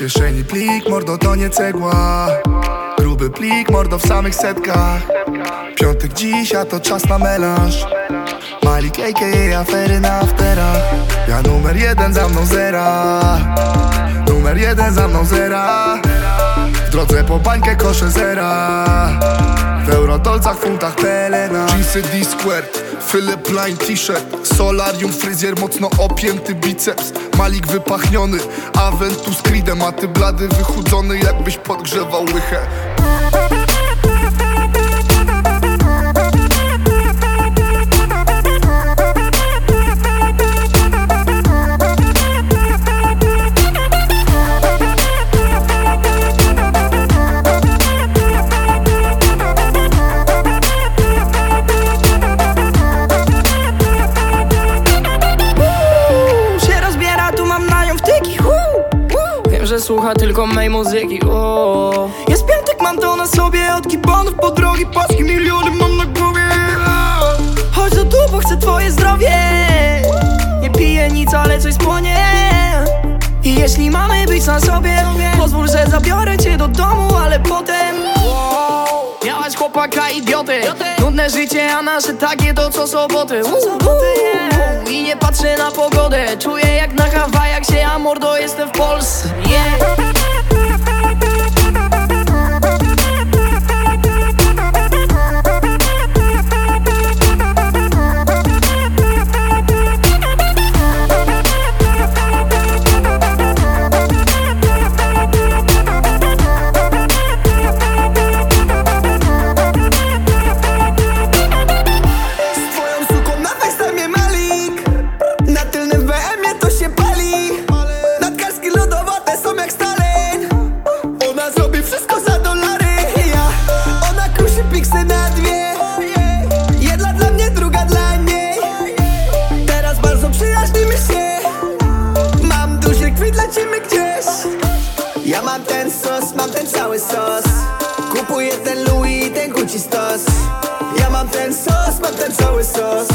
kieszeni plik, mordo to nie cegła. Gruby plik, mordo w samych setkach. Piątek dziś, a to czas na melanż. Malik a.k.a. afery na afterach. Ja numer jeden za mną zera. Numer jeden za mną zera. W drodze po bańkę kosze zera. W eurotolcach, funtach, pelena Jeansy D-squared, Philip Line t-shirt. Solarium, fryzjer, mocno opięty biceps. Malik wypachniony, Aventus Creedem A ty blady wychudzony, jakbyś podgrzewał łychę słucha tylko mej muzyki o. Jest piątek, mam to na sobie Od kibonów po drogi paski Miliony mam na głowie. Chodź do tu, bo chcę twoje zdrowie. Nie piję nic, ale coś spłonie. I jeśli mamy być na sobie Pozwól, że zabiorę cię do domu, ale potem. Miałaś chłopaka idiotę Nudne życie, a nasze takie to co soboty. I nie patrzę na pogodę. Czuję jak na Hawajach się, a mordo jestem w Polsce mam ten cały sos. Kupuję ten Louis i ten Gucci stos Ja mam ten sos, mam ten cały sos